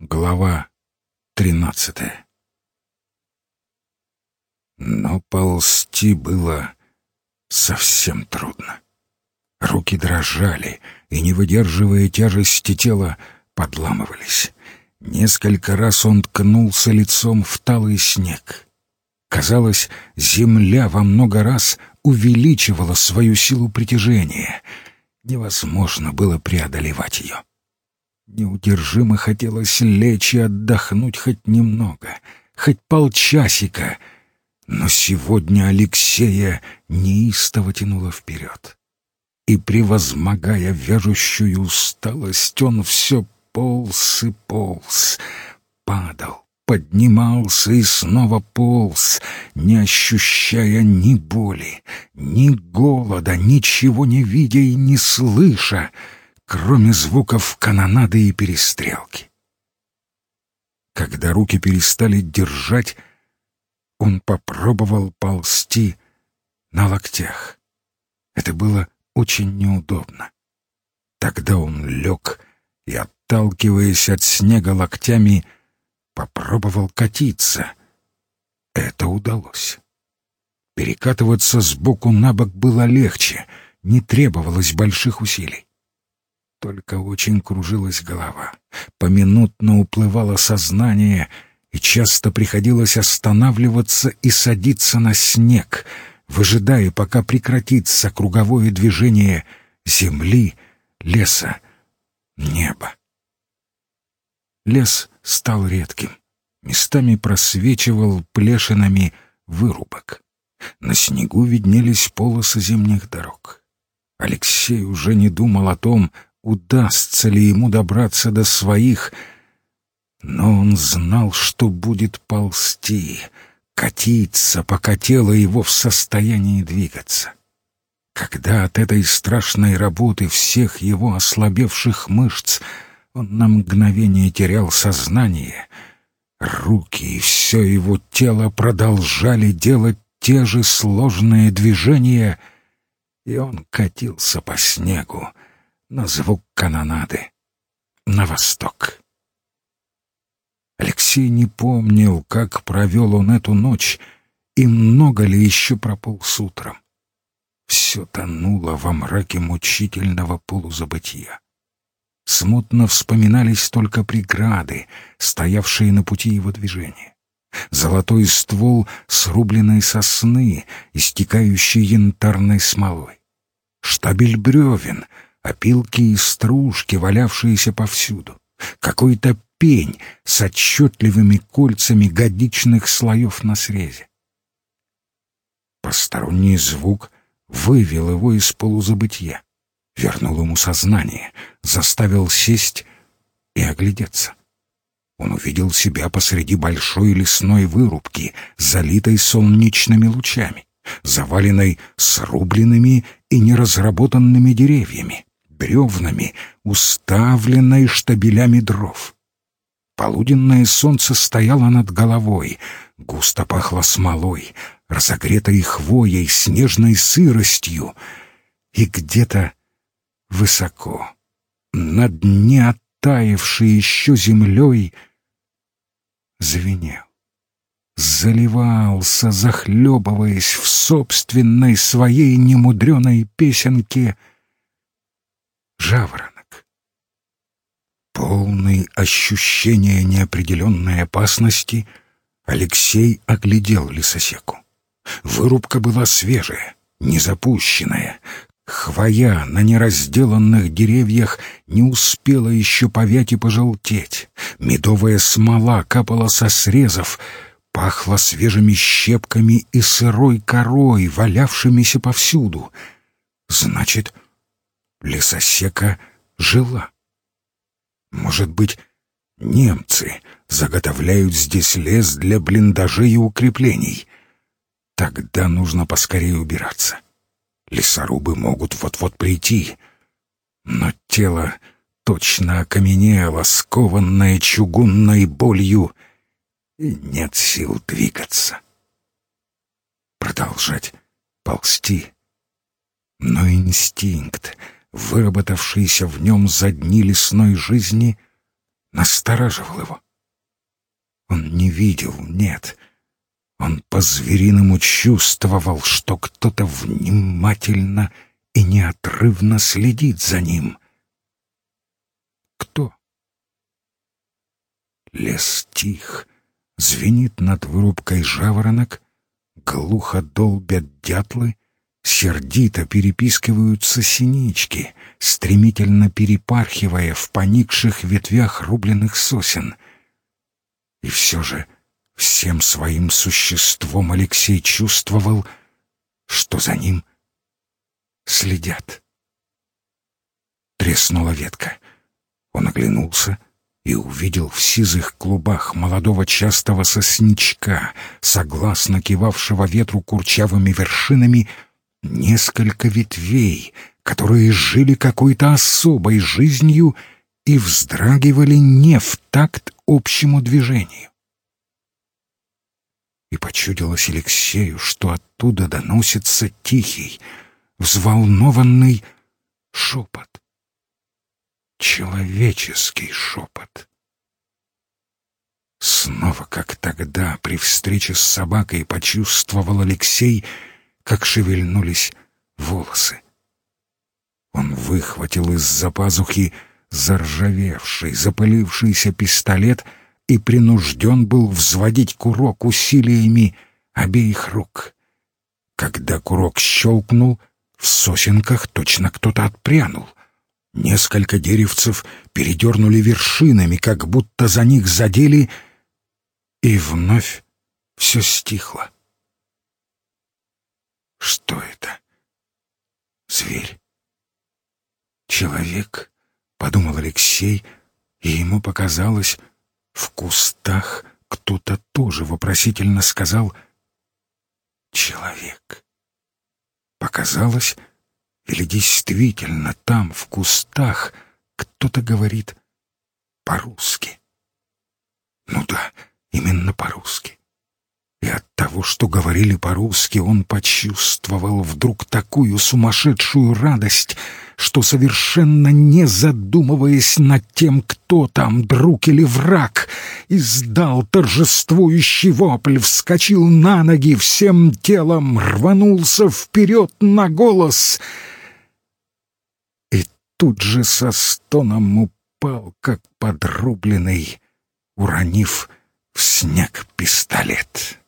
Глава тринадцатая Но ползти было совсем трудно. Руки дрожали и, не выдерживая тяжести тела, подламывались. Несколько раз он ткнулся лицом в талый снег. Казалось, земля во много раз увеличивала свою силу притяжения. Невозможно было преодолевать ее. Неудержимо хотелось лечь и отдохнуть хоть немного, хоть полчасика. Но сегодня Алексея неистово тянуло вперед. И, превозмогая вяжущую усталость, он все полз и полз, падал, поднимался и снова полз, не ощущая ни боли, ни голода, ничего не видя и не слыша, кроме звуков канонады и перестрелки. Когда руки перестали держать, он попробовал ползти на локтях. Это было очень неудобно. Тогда он лег и, отталкиваясь от снега локтями, попробовал катиться. Это удалось. Перекатываться сбоку на бок было легче, не требовалось больших усилий. Только очень кружилась голова. Поминутно уплывало сознание, и часто приходилось останавливаться и садиться на снег, выжидая, пока прекратится круговое движение земли, леса, неба. Лес стал редким, местами просвечивал плешинами вырубок. На снегу виднелись полосы зимних дорог. Алексей уже не думал о том, удастся ли ему добраться до своих, но он знал, что будет ползти, катиться, пока тело его в состоянии двигаться. Когда от этой страшной работы всех его ослабевших мышц он на мгновение терял сознание, руки и все его тело продолжали делать те же сложные движения, и он катился по снегу, на звук канонады, на восток. Алексей не помнил, как провел он эту ночь и много ли еще прополз утром. Все тонуло во мраке мучительного полузабытия. Смутно вспоминались только преграды, стоявшие на пути его движения. Золотой ствол срубленной сосны, истекающий янтарной смолой. Штабель бревен — опилки и стружки, валявшиеся повсюду, какой-то пень с отчетливыми кольцами годичных слоев на срезе. Посторонний звук вывел его из полузабытия, вернул ему сознание, заставил сесть и оглядеться. Он увидел себя посреди большой лесной вырубки, залитой солнечными лучами, заваленной срубленными и неразработанными деревьями бревнами, уставленной штабелями дров. Полуденное солнце стояло над головой, густо пахло смолой, разогретой хвоей, снежной сыростью, и где-то высоко, на дне оттаившей еще землей, звенел заливался, захлебываясь в собственной своей немудреной песенке — жаворонок. Полный ощущения неопределенной опасности, Алексей оглядел лесосеку. Вырубка была свежая, незапущенная. Хвоя на неразделанных деревьях не успела еще повять и пожелтеть. Медовая смола капала со срезов, пахла свежими щепками и сырой корой, валявшимися повсюду. Значит, лесосека жила. Может быть, немцы заготовляют здесь лес для блиндажей и укреплений. Тогда нужно поскорее убираться. Лесорубы могут вот-вот прийти. Но тело точно окаменело, скованное чугунной болью, и нет сил двигаться. Продолжать ползти. Но инстинкт — выработавшийся в нем за дни лесной жизни, настораживал его. Он не видел, нет. Он по-звериному чувствовал, что кто-то внимательно и неотрывно следит за ним. Кто? Лес тих, звенит над вырубкой жаворонок, глухо долбят дятлы, сердито перепискиваются синички, стремительно перепархивая в поникших ветвях рубленых сосен. И все же всем своим существом Алексей чувствовал, что за ним следят. Треснула ветка. Он оглянулся — и увидел в сизых клубах молодого частого сосничка, согласно кивавшего ветру курчавыми вершинами, несколько ветвей, которые жили какой-то особой жизнью и вздрагивали не в такт общему движению. И почудилось Алексею, что оттуда доносится тихий, взволнованный шепот человеческий шепот. Снова, как тогда, при встрече с собакой, почувствовал Алексей, как шевельнулись волосы. Он выхватил из-за пазухи заржавевший, запылившийся пистолет и принужден был взводить курок усилиями обеих рук. Когда курок щелкнул, в сосенках точно кто-то отпрянул — Несколько деревцев передернули вершинами, как будто за них задели, и вновь все стихло. Что это? Зверь? Человек? — подумал Алексей, и ему показалось, в кустах кто-то тоже вопросительно сказал «Человек». Показалось, или действительно там, в кустах, кто-то говорит по-русски? Ну да, именно по-русски. И от того, что говорили по-русски, он почувствовал вдруг такую сумасшедшую радость, что, совершенно не задумываясь над тем, кто там, друг или враг, издал торжествующий вопль, вскочил на ноги, всем телом рванулся вперед на голос — тут же со стоном упал, как подрубленный, уронив в снег пистолет.